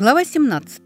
Глава 17.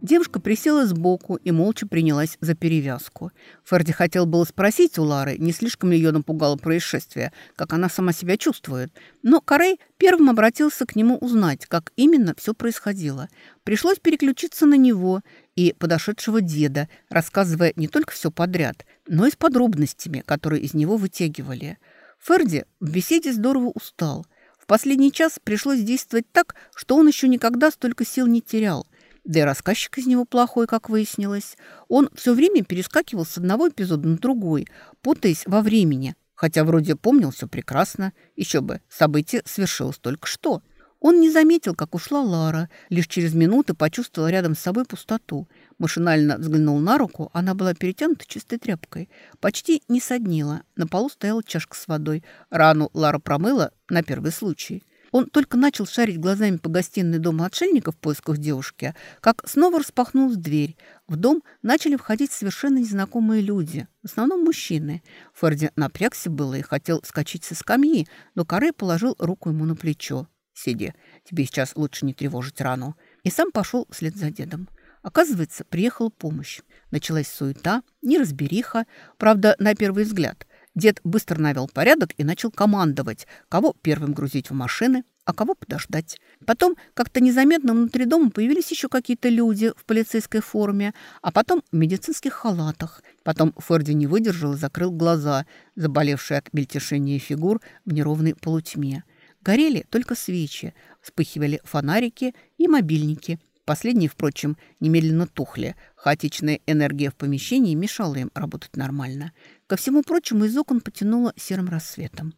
Девушка присела сбоку и молча принялась за перевязку. Ферди хотел было спросить у Лары, не слишком ли ее напугало происшествие, как она сама себя чувствует. Но Карей первым обратился к нему узнать, как именно все происходило. Пришлось переключиться на него и подошедшего деда, рассказывая не только все подряд, но и с подробностями, которые из него вытягивали. Ферди в беседе здорово устал. В последний час пришлось действовать так, что он еще никогда столько сил не терял – да и рассказчик из него плохой, как выяснилось. Он все время перескакивал с одного эпизода на другой, путаясь во времени, хотя вроде помнил все прекрасно. Еще бы, событие свершилось только что. Он не заметил, как ушла Лара, лишь через минуты почувствовал рядом с собой пустоту. Машинально взглянул на руку, она была перетянута чистой тряпкой. Почти не соднила, на полу стояла чашка с водой. Рану Лара промыла на первый случай. Он только начал шарить глазами по гостиной дома отшельников в поисках девушки, как снова распахнулась дверь. В дом начали входить совершенно незнакомые люди, в основном мужчины. Ферди напрягся было и хотел скачать со скамьи, но Каре положил руку ему на плечо. «Сиди, тебе сейчас лучше не тревожить рану». И сам пошел вслед за дедом. Оказывается, приехала помощь. Началась суета, неразбериха, правда, на первый взгляд. Дед быстро навел порядок и начал командовать, кого первым грузить в машины, а кого подождать. Потом как-то незаметно внутри дома появились еще какие-то люди в полицейской форме, а потом в медицинских халатах. Потом Ферди не выдержал и закрыл глаза, заболевшие от мельтешения фигур в неровной полутьме. Горели только свечи, вспыхивали фонарики и мобильники. Последние, впрочем, немедленно тухли. Хаотичная энергия в помещении мешала им работать нормально. Ко всему прочему, из окон потянуло серым рассветом.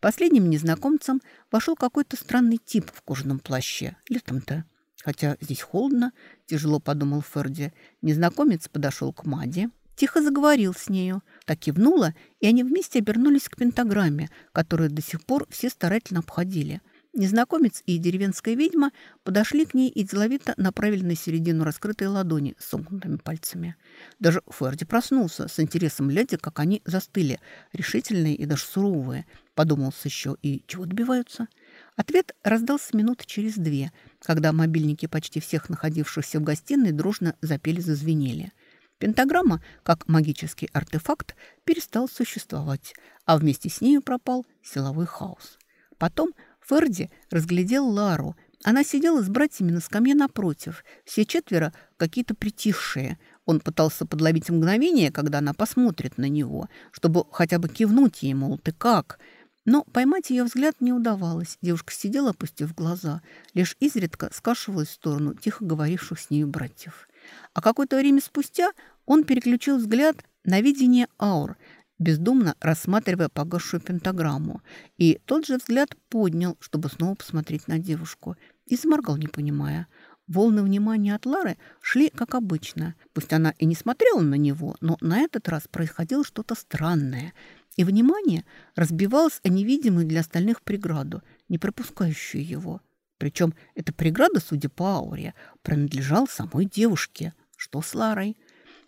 Последним незнакомцем вошел какой-то странный тип в кожаном плаще. Летом-то. Хотя здесь холодно, тяжело подумал Ферди. Незнакомец подошел к Маде, тихо заговорил с нею. Так кивнула, и они вместе обернулись к пентаграмме, которую до сих пор все старательно обходили – Незнакомец и деревенская ведьма подошли к ней и деловито направили на середину раскрытой ладони с сомкнутыми пальцами. Даже Ферди проснулся, с интересом глядя, как они застыли, решительные и даже суровые. Подумался еще, и чего добиваются? Ответ раздался минут через две, когда мобильники почти всех находившихся в гостиной дружно запели-зазвенели. Пентаграмма, как магический артефакт, перестал существовать, а вместе с нею пропал силовой хаос. Потом Ферди разглядел Лару. Она сидела с братьями на скамье напротив. Все четверо какие-то притихшие. Он пытался подловить мгновение, когда она посмотрит на него, чтобы хотя бы кивнуть ей, мол, ты как? Но поймать ее взгляд не удавалось. Девушка сидела, опустив глаза, лишь изредка скашивалась в сторону тихо говоривших с нею братьев. А какое-то время спустя он переключил взгляд на видение аур – бездумно рассматривая погасшую пентаграмму. И тот же взгляд поднял, чтобы снова посмотреть на девушку. И заморгал, не понимая. Волны внимания от Лары шли, как обычно. Пусть она и не смотрела на него, но на этот раз происходило что-то странное. И внимание разбивалось о невидимую для остальных преграду, не пропускающую его. Причем эта преграда, судя по ауре, принадлежала самой девушке. Что с Ларой?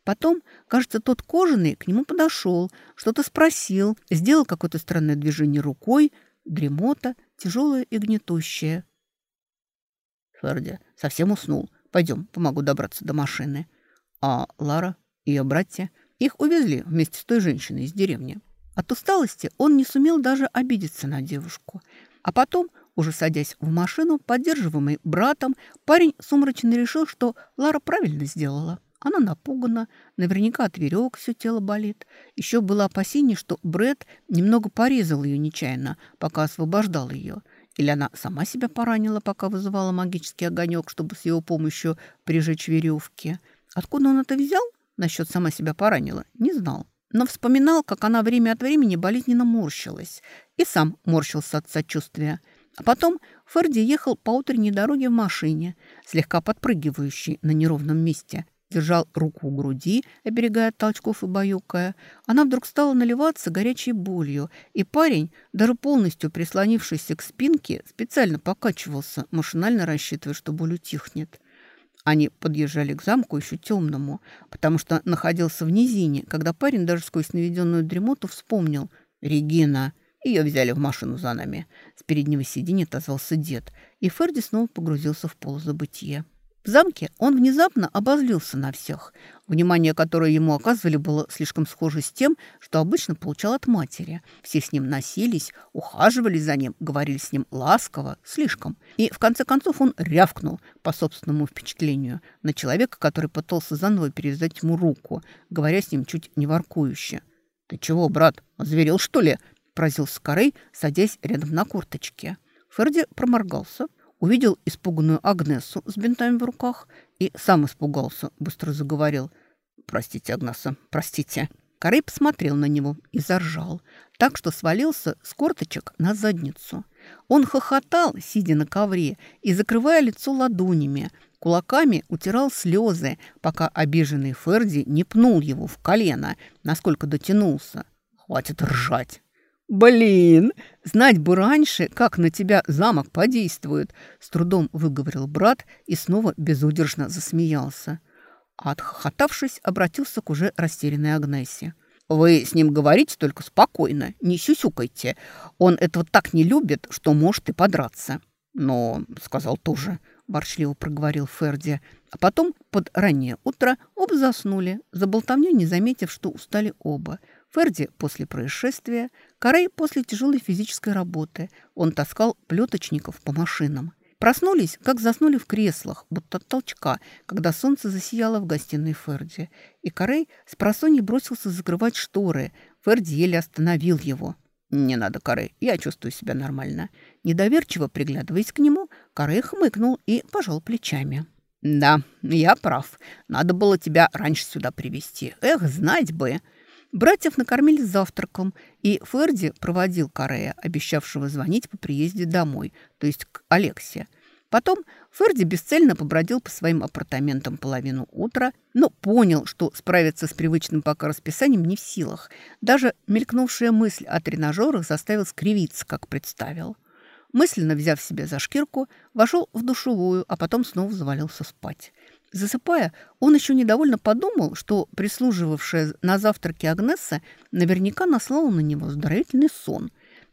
Потом, кажется, тот кожаный к нему подошел, что-то спросил, сделал какое-то странное движение рукой, дремота, тяжелая и гнетущая. Ферди совсем уснул. Пойдем, помогу добраться до машины. А Лара, ее братья, их увезли вместе с той женщиной из деревни. От усталости он не сумел даже обидеться на девушку. А потом, уже садясь в машину, поддерживаемый братом, парень сумрачно решил, что Лара правильно сделала. Она напугана, наверняка от веревок все тело болит. Еще было опасение, что Бред немного порезал ее нечаянно, пока освобождал ее. Или она сама себя поранила, пока вызывала магический огонек, чтобы с его помощью прижечь веревки. Откуда он это взял? Насчет сама себя поранила, не знал. Но вспоминал, как она время от времени болезненно морщилась. И сам морщился от сочувствия. А потом Ферди ехал по утренней дороге в машине, слегка подпрыгивающей на неровном месте – держал руку у груди, оберегая от толчков и баюкая. Она вдруг стала наливаться горячей болью, и парень, даже полностью прислонившийся к спинке, специально покачивался, машинально рассчитывая, что боль утихнет. Они подъезжали к замку еще темному, потому что находился в низине, когда парень даже сквозь наведенную дремоту вспомнил «Регина» Ее взяли в машину за нами. С переднего сиденья отозвался дед, и Ферди снова погрузился в полузабытие. В замке он внезапно обозлился на всех. Внимание, которое ему оказывали, было слишком схоже с тем, что обычно получал от матери. Все с ним носились, ухаживали за ним, говорили с ним ласково, слишком. И в конце концов он рявкнул, по собственному впечатлению, на человека, который пытался заново перевязать ему руку, говоря с ним чуть не воркующе. «Ты чего, брат, озверел, что ли?» – поразился Корей, садясь рядом на курточке. Ферди проморгался, увидел испуганную Агнесу с бинтами в руках и сам испугался, быстро заговорил. «Простите, Агнеса, простите». Корей посмотрел на него и заржал, так что свалился с корточек на задницу. Он хохотал, сидя на ковре и закрывая лицо ладонями, кулаками утирал слезы, пока обиженный Ферди не пнул его в колено, насколько дотянулся. «Хватит ржать!» «Блин, знать бы раньше, как на тебя замок подействует!» С трудом выговорил брат и снова безудержно засмеялся. Отхохотавшись, обратился к уже растерянной Агнессе. «Вы с ним говорите только спокойно, не сюсюкайте. Он этого так не любит, что может и подраться». «Но», — сказал тоже, — ворчливо проговорил Ферди. А потом, под раннее утро, оба заснули, за болтовню не заметив, что устали оба — Ферди после происшествия, Карей после тяжелой физической работы. Он таскал плеточников по машинам. Проснулись, как заснули в креслах, будто от толчка, когда солнце засияло в гостиной Ферди. И Карей с просонья бросился закрывать шторы. Ферди еле остановил его. «Не надо, Карей, я чувствую себя нормально». Недоверчиво приглядываясь к нему, Карей хмыкнул и пожал плечами. «Да, я прав. Надо было тебя раньше сюда привести. Эх, знать бы!» Братьев накормили завтраком, и Ферди проводил Карея, обещавшего звонить по приезде домой, то есть к Алексе. Потом Ферди бесцельно побродил по своим апартаментам половину утра, но понял, что справиться с привычным пока расписанием не в силах. Даже мелькнувшая мысль о тренажерах заставил скривиться, как представил. Мысленно взяв себе за шкирку, вошел в душевую, а потом снова завалился спать. Засыпая, он еще недовольно подумал, что прислуживавшая на завтраке Агнесса наверняка наслала на него здоровительный сон.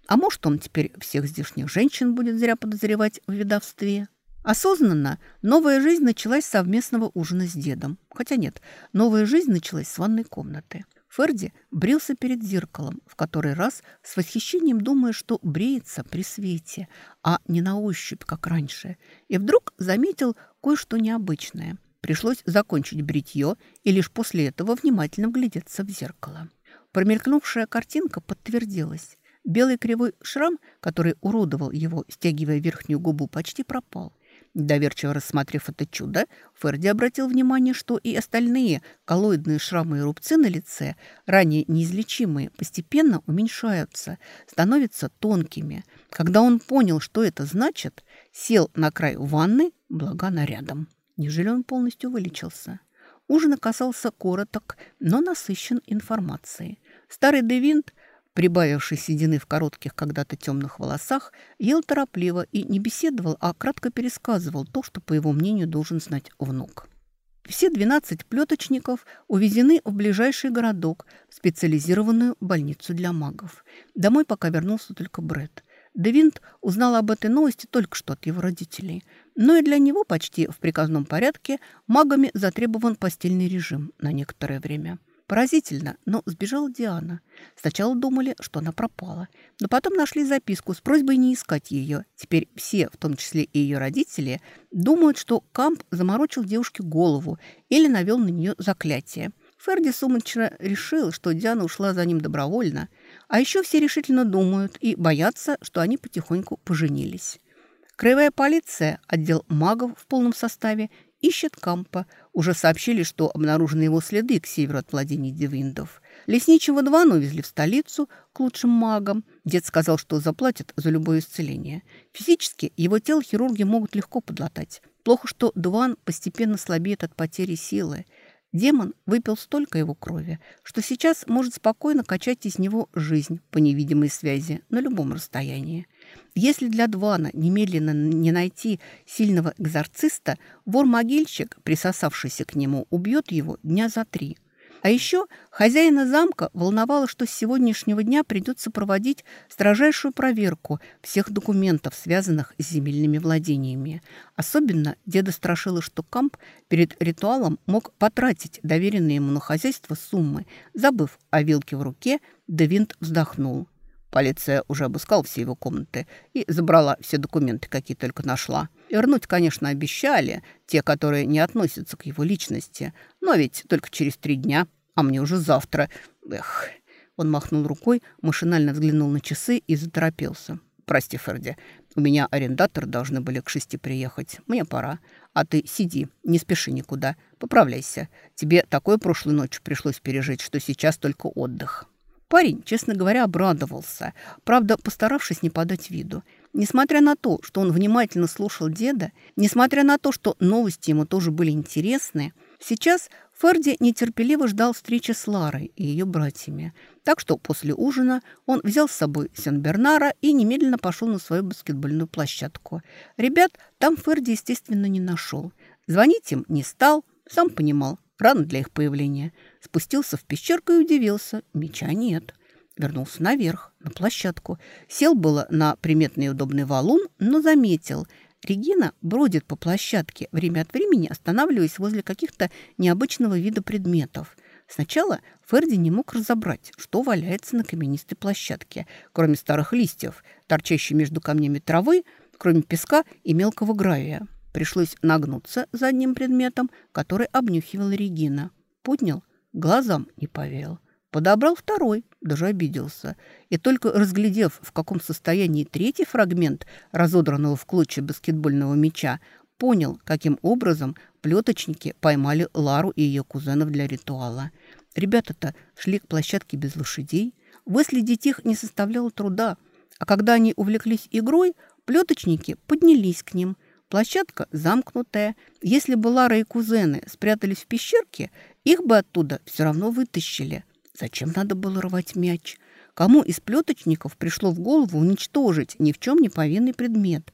А может, он теперь всех здешних женщин будет зря подозревать в ведовстве? Осознанно новая жизнь началась с совместного ужина с дедом. Хотя нет, новая жизнь началась с ванной комнаты. Ферди брился перед зеркалом, в который раз с восхищением думая, что бреется при свете, а не на ощупь, как раньше, и вдруг заметил кое-что необычное. Пришлось закончить бритье и лишь после этого внимательно вглядеться в зеркало. Промелькнувшая картинка подтвердилась. Белый кривой шрам, который уродовал его, стягивая верхнюю губу, почти пропал. Доверчиво рассмотрев это чудо, Ферди обратил внимание, что и остальные коллоидные шрамы и рубцы на лице, ранее неизлечимые, постепенно уменьшаются, становятся тонкими. Когда он понял, что это значит, сел на край ванны, благо нарядом. Неужели он полностью вылечился? Ужин оказался короток, но насыщен информацией. Старый Девинт, прибавивший седины в коротких когда-то темных волосах, ел торопливо и не беседовал, а кратко пересказывал то, что, по его мнению, должен знать внук. Все 12 плеточников увезены в ближайший городок, в специализированную больницу для магов. Домой пока вернулся только Бред. Девинт узнал об этой новости только что от его родителей. Но и для него почти в приказном порядке магами затребован постельный режим на некоторое время. Поразительно, но сбежала Диана. Сначала думали, что она пропала, но потом нашли записку с просьбой не искать ее. Теперь все, в том числе и ее родители, думают, что Камп заморочил девушке голову или навел на нее заклятие. Ферди сумочно решил, что Диана ушла за ним добровольно – а еще все решительно думают и боятся, что они потихоньку поженились. Краевая полиция, отдел магов в полном составе, ищет Кампа. Уже сообщили, что обнаружены его следы к северу от владений Девиндов. Лесничего Двана увезли в столицу к лучшим магам. Дед сказал, что заплатят за любое исцеление. Физически его тело хирурги могут легко подлатать. Плохо, что Дван постепенно слабеет от потери силы. Демон выпил столько его крови, что сейчас может спокойно качать из него жизнь по невидимой связи на любом расстоянии. Если для Двана немедленно не найти сильного экзорциста, вор-могильщик, присосавшийся к нему, убьет его дня за три. А еще хозяина замка волновало, что с сегодняшнего дня придется проводить строжайшую проверку всех документов, связанных с земельными владениями. Особенно деда страшило, что Камп перед ритуалом мог потратить доверенные ему на хозяйство суммы. Забыв о вилке в руке, Девинт вздохнул. Полиция уже обыскала все его комнаты и забрала все документы, какие только нашла. Вернуть, конечно, обещали, те, которые не относятся к его личности. Но ведь только через три дня, а мне уже завтра. Эх. Он махнул рукой, машинально взглянул на часы и заторопился. «Прости, Ферди, у меня арендаторы должны были к шести приехать. Мне пора. А ты сиди, не спеши никуда. Поправляйся. Тебе такой прошлой ночью пришлось пережить, что сейчас только отдых». Парень, честно говоря, обрадовался, правда, постаравшись не подать виду. Несмотря на то, что он внимательно слушал деда, несмотря на то, что новости ему тоже были интересны, сейчас Ферди нетерпеливо ждал встречи с Ларой и ее братьями. Так что после ужина он взял с собой Сен-Бернара и немедленно пошел на свою баскетбольную площадку. Ребят там Ферди, естественно, не нашел. Звонить им не стал, сам понимал, Рано для их появления. Спустился в пещерку и удивился. Меча нет. Вернулся наверх, на площадку. Сел было на приметный и удобный валун, но заметил. Регина бродит по площадке, время от времени останавливаясь возле каких-то необычного вида предметов. Сначала Ферди не мог разобрать, что валяется на каменистой площадке, кроме старых листьев, торчащей между камнями травы, кроме песка и мелкого гравия. Пришлось нагнуться за одним предметом, который обнюхивал Регина. Поднял, глазам не поверил. Подобрал второй, даже обиделся. И только разглядев, в каком состоянии третий фрагмент разодранного в клочья баскетбольного мяча, понял, каким образом плеточники поймали Лару и ее кузенов для ритуала. Ребята-то шли к площадке без лошадей. Выследить их не составляло труда. А когда они увлеклись игрой, плеточники поднялись к ним – Площадка замкнутая. Если бы Лара и кузены спрятались в пещерке, их бы оттуда все равно вытащили. Зачем надо было рвать мяч? Кому из плеточников пришло в голову уничтожить ни в чем не повинный предмет?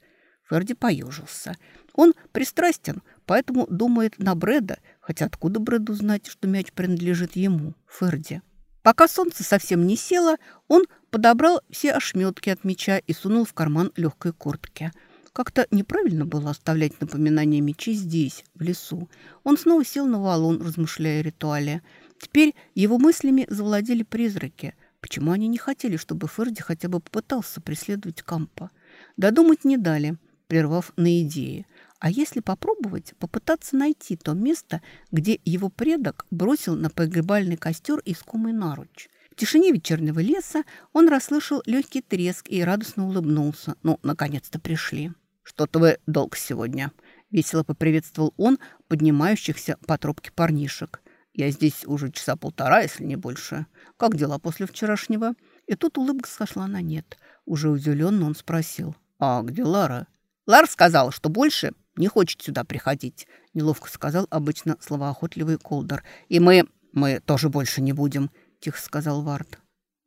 Ферди поежился. Он пристрастен, поэтому думает на Брэда, хотя откуда Брэду знать, что мяч принадлежит ему, Ферди? Пока солнце совсем не село, он подобрал все ошметки от мяча и сунул в карман легкой куртки – как-то неправильно было оставлять напоминание мечи здесь, в лесу. Он снова сел на валун, размышляя о ритуале. Теперь его мыслями завладели призраки. Почему они не хотели, чтобы Ферди хотя бы попытался преследовать Кампа? Додумать не дали, прервав на идее. А если попробовать, попытаться найти то место, где его предок бросил на погребальный костер искомый наруч? В тишине вечернего леса он расслышал легкий треск и радостно улыбнулся. Ну, наконец-то пришли. «Что-то вы долг сегодня», — весело поприветствовал он поднимающихся по тропке парнишек. «Я здесь уже часа полтора, если не больше. Как дела после вчерашнего?» И тут улыбка сошла на нет. Уже удивленно он спросил. «А где Лара?» «Лара сказала, что больше не хочет сюда приходить», — неловко сказал обычно словоохотливый Колдер. «И мы... мы тоже больше не будем», — тихо сказал Вард.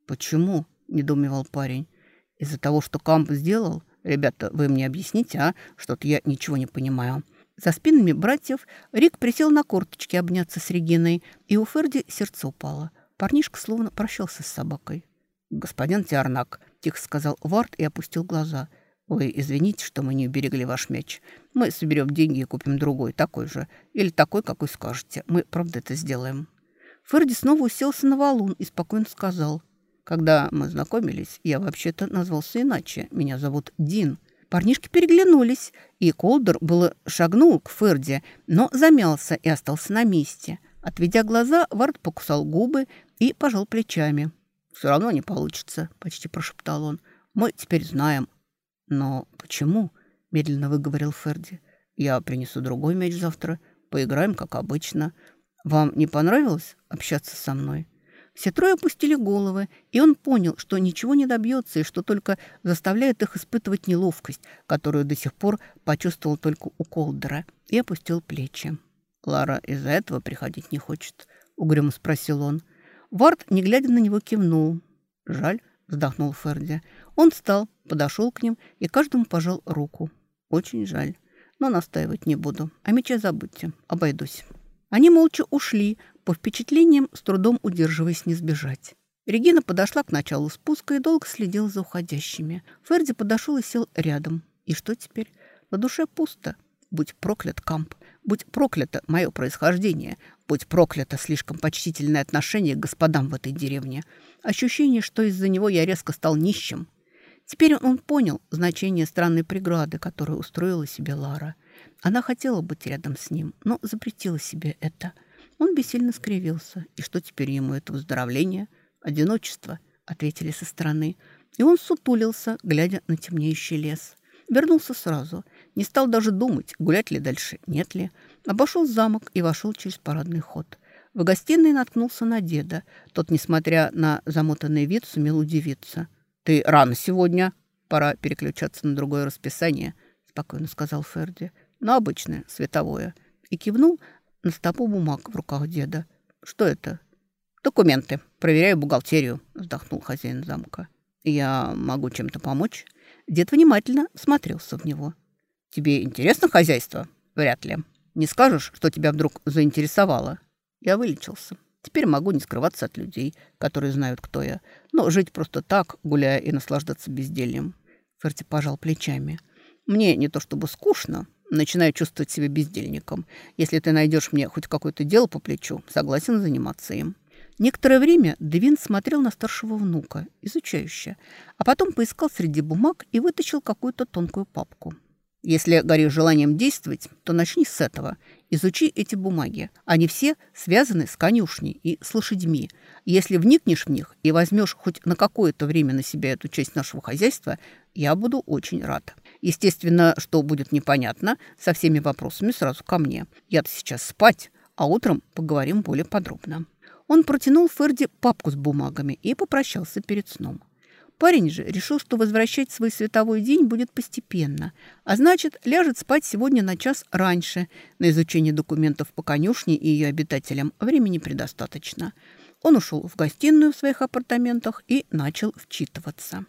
«Почему?» — недоумевал парень. «Из-за того, что Камп сделал?» «Ребята, вы мне объясните, а? Что-то я ничего не понимаю». За спинами братьев Рик присел на корточки обняться с Региной, и у Ферди сердце упало. Парнишка словно прощался с собакой. «Господин Тиарнак», — тихо сказал Вард и опустил глаза. «Вы извините, что мы не уберегли ваш мяч. Мы соберем деньги и купим другой, такой же. Или такой, какой скажете. Мы, правда, это сделаем». Ферди снова уселся на валун и спокойно сказал — когда мы знакомились, я вообще-то назвался иначе. Меня зовут Дин. Парнишки переглянулись, и Колдер было шагнул к Ферди, но замялся и остался на месте. Отведя глаза, Вард покусал губы и пожал плечами. «Все равно не получится», — почти прошептал он. «Мы теперь знаем». «Но почему?» — медленно выговорил Ферди. «Я принесу другой мяч завтра. Поиграем, как обычно. Вам не понравилось общаться со мной?» Все трое опустили головы, и он понял, что ничего не добьется и что только заставляет их испытывать неловкость, которую до сих пор почувствовал только у Колдера, и опустил плечи. «Лара из-за этого приходить не хочет?» — угрюмо спросил он. Вард, не глядя на него, кивнул. «Жаль», — вздохнул Ферди. Он встал, подошел к ним и каждому пожал руку. «Очень жаль, но настаивать не буду. А меча забудьте, обойдусь». Они молча ушли, по впечатлениям, с трудом удерживаясь не сбежать. Регина подошла к началу спуска и долго следила за уходящими. Ферди подошел и сел рядом. И что теперь? На душе пусто. Будь проклят, Камп. Будь проклято мое происхождение. Будь проклято слишком почтительное отношение к господам в этой деревне. Ощущение, что из-за него я резко стал нищим. Теперь он понял значение странной преграды, которую устроила себе Лара. Она хотела быть рядом с ним, но запретила себе это. Он бессильно скривился. И что теперь ему это выздоровление? Одиночество, ответили со стороны. И он сутулился, глядя на темнеющий лес. Вернулся сразу. Не стал даже думать, гулять ли дальше, нет ли. Обошел замок и вошел через парадный ход. В гостиной наткнулся на деда. Тот, несмотря на замотанный вид, сумел удивиться. «Ты рано сегодня. Пора переключаться на другое расписание», — спокойно сказал Ферди. «На обычное, световое». И кивнул на стопу бумаг в руках деда. «Что это?» «Документы. Проверяю бухгалтерию», — вздохнул хозяин замка. «Я могу чем-то помочь?» Дед внимательно смотрелся в него. «Тебе интересно хозяйство?» «Вряд ли. Не скажешь, что тебя вдруг заинтересовало?» Я вылечился. Теперь могу не скрываться от людей, которые знают, кто я. Но жить просто так, гуляя и наслаждаться бездельем. Ферти пожал плечами. Мне не то чтобы скучно, начинаю чувствовать себя бездельником. Если ты найдешь мне хоть какое-то дело по плечу, согласен заниматься им. Некоторое время Девин смотрел на старшего внука, изучающе, а потом поискал среди бумаг и вытащил какую-то тонкую папку. Если горишь желанием действовать, то начни с этого. Изучи эти бумаги. Они все связаны с конюшней и с лошадьми. Если вникнешь в них и возьмешь хоть на какое-то время на себя эту часть нашего хозяйства, я буду очень рад. Естественно, что будет непонятно, со всеми вопросами сразу ко мне. Я-то сейчас спать, а утром поговорим более подробно. Он протянул Ферди папку с бумагами и попрощался перед сном. Парень же решил, что возвращать свой световой день будет постепенно, а значит, ляжет спать сегодня на час раньше. На изучение документов по конюшне и ее обитателям времени предостаточно. Он ушел в гостиную в своих апартаментах и начал вчитываться.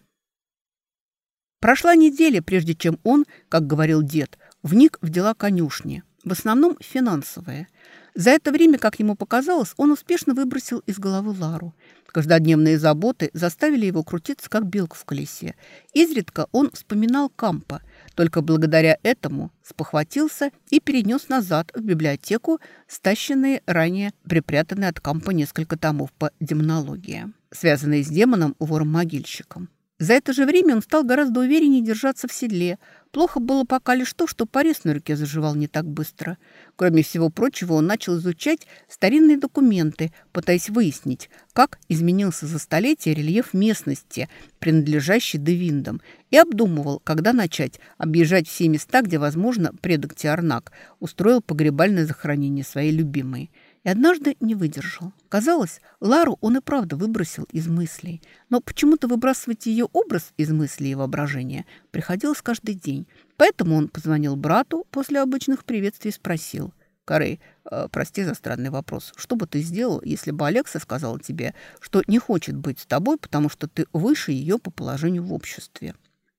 Прошла неделя, прежде чем он, как говорил дед, вник в дела конюшни, в основном финансовые. За это время, как ему показалось, он успешно выбросил из головы Лару. Каждодневные заботы заставили его крутиться, как белка в колесе. Изредка он вспоминал Кампа, только благодаря этому спохватился и перенес назад в библиотеку стащенные ранее припрятанные от Кампа несколько томов по демонологии, связанные с демоном вором-могильщиком. За это же время он стал гораздо увереннее держаться в седле. Плохо было пока лишь то, что порез на руке заживал не так быстро. Кроме всего прочего, он начал изучать старинные документы, пытаясь выяснить, как изменился за столетия рельеф местности, принадлежащий Девиндам, и обдумывал, когда начать объезжать все места, где, возможно, предок Тиарнак устроил погребальное захоронение своей любимой – и однажды не выдержал. Казалось, Лару он и правда выбросил из мыслей. Но почему-то выбрасывать ее образ из мыслей и воображения приходилось каждый день. Поэтому он позвонил брату после обычных приветствий и спросил. «Карей, э, прости за странный вопрос. Что бы ты сделал, если бы Алекса сказала тебе, что не хочет быть с тобой, потому что ты выше ее по положению в обществе?»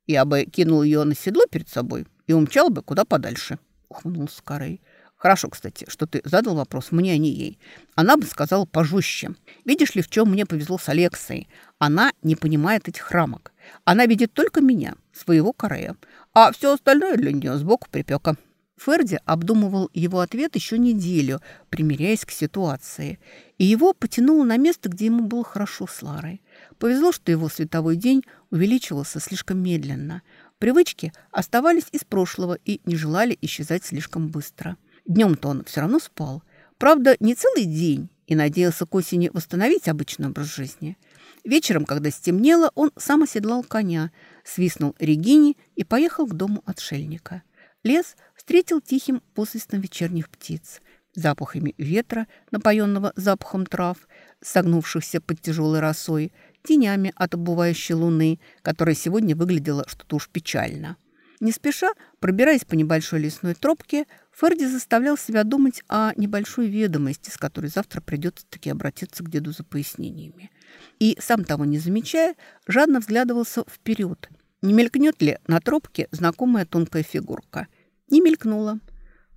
«Я бы кинул ее на седло перед собой и умчал бы куда подальше», — ухмыльнулся Карей. Хорошо, кстати, что ты задал вопрос мне, а не ей. Она бы сказала пожестче. Видишь ли, в чем мне повезло с Алексой? Она не понимает этих рамок. Она видит только меня, своего Корея. А все остальное для нее сбоку припека. Ферди обдумывал его ответ еще неделю, примиряясь к ситуации. И его потянуло на место, где ему было хорошо с Ларой. Повезло, что его световой день увеличивался слишком медленно. Привычки оставались из прошлого и не желали исчезать слишком быстро. Днем-то он все равно спал. Правда, не целый день и надеялся к осени восстановить обычный образ жизни. Вечером, когда стемнело, он сам оседлал коня, свистнул Регине и поехал к дому отшельника. Лес встретил тихим посвистом вечерних птиц, запахами ветра, напоенного запахом трав, согнувшихся под тяжелой росой, тенями от обувающей луны, которая сегодня выглядела что-то уж печально. Не спеша, пробираясь по небольшой лесной тропке, Ферди заставлял себя думать о небольшой ведомости, с которой завтра придется таки обратиться к деду за пояснениями. И, сам того не замечая, жадно взглядывался вперед. Не мелькнет ли на тропке знакомая тонкая фигурка? Не мелькнула.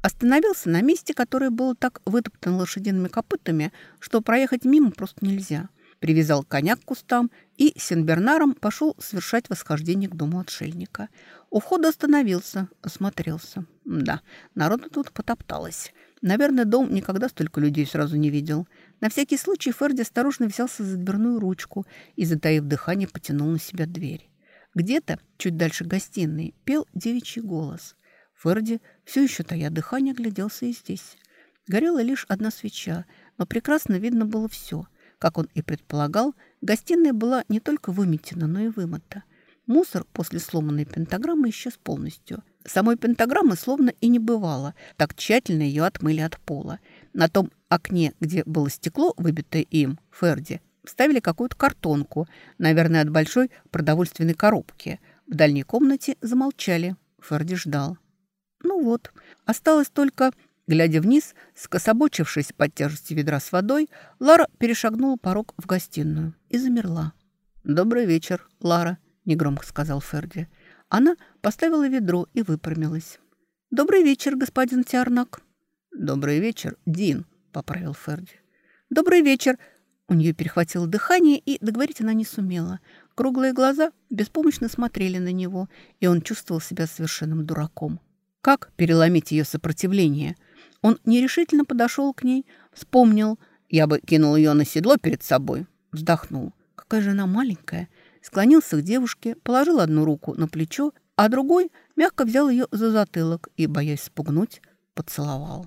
Остановился на месте, которое было так вытоптано лошадиными копытами, что проехать мимо просто нельзя. Привязал коня к кустам и Сенбернаром пошел совершать восхождение к дому отшельника. У входа остановился, осмотрелся. Да, народу тут потопталось. Наверное, дом никогда столько людей сразу не видел. На всякий случай Ферди осторожно взялся за дверную ручку и, затаив дыхание, потянул на себя дверь. Где-то, чуть дальше гостиной, пел девичий голос. Ферди, все еще тая дыхание, гляделся и здесь. Горела лишь одна свеча, но прекрасно видно было все. Как он и предполагал, гостиная была не только выметена, но и вымыта. Мусор после сломанной пентаграммы исчез полностью. Самой пентаграммы словно и не бывало. Так тщательно ее отмыли от пола. На том окне, где было стекло, выбитое им, Ферди, ставили какую-то картонку, наверное, от большой продовольственной коробки. В дальней комнате замолчали. Ферди ждал. Ну вот, осталось только... Глядя вниз, скособочившись под тяжестью ведра с водой, Лара перешагнула порог в гостиную и замерла. «Добрый вечер, Лара», — негромко сказал Ферди. Она поставила ведро и выпрямилась. «Добрый вечер, господин Тиарнак». «Добрый вечер, Дин», — поправил Ферди. «Добрый вечер». У нее перехватило дыхание, и договорить она не сумела. Круглые глаза беспомощно смотрели на него, и он чувствовал себя совершенным дураком. Как переломить ее сопротивление? Он нерешительно подошел к ней, вспомнил. Я бы кинул ее на седло перед собой. Вздохнул. Какая же она маленькая. Склонился к девушке, положил одну руку на плечо, а другой мягко взял ее за затылок и, боясь спугнуть, поцеловал.